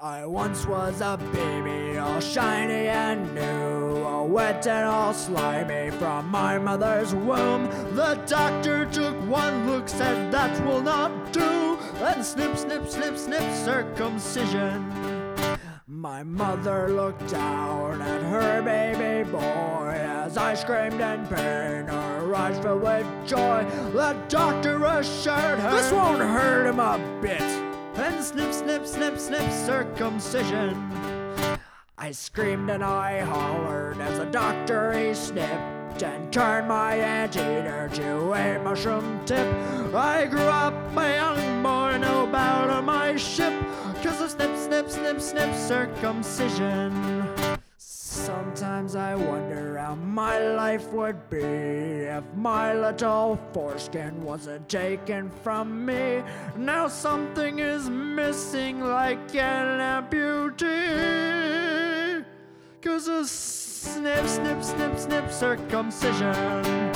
I once was a baby, all shiny and new, all wet and all slimy from my mother's womb. The doctor took one look, said that will not do, and snip, snip, snip, snip, circumcision. My mother looked down at her baby boy as I screamed in pain, her eyes filled with joy. The doctor assured her this won't hurt him a bit. And snip, snip, snip, snip, circumcision. I screamed and I hollered as the doctor he snipped and turned my anteater to a mushroom tip. I grew up a young boy, no bow to my ship, cause of snip, snip, snip, snip, circumcision. Sometimes I wonder how my life would be if my little foreskin wasn't taken from me. Now something is missing like an amputee. Cause of snip, snip, snip, snip, circumcision.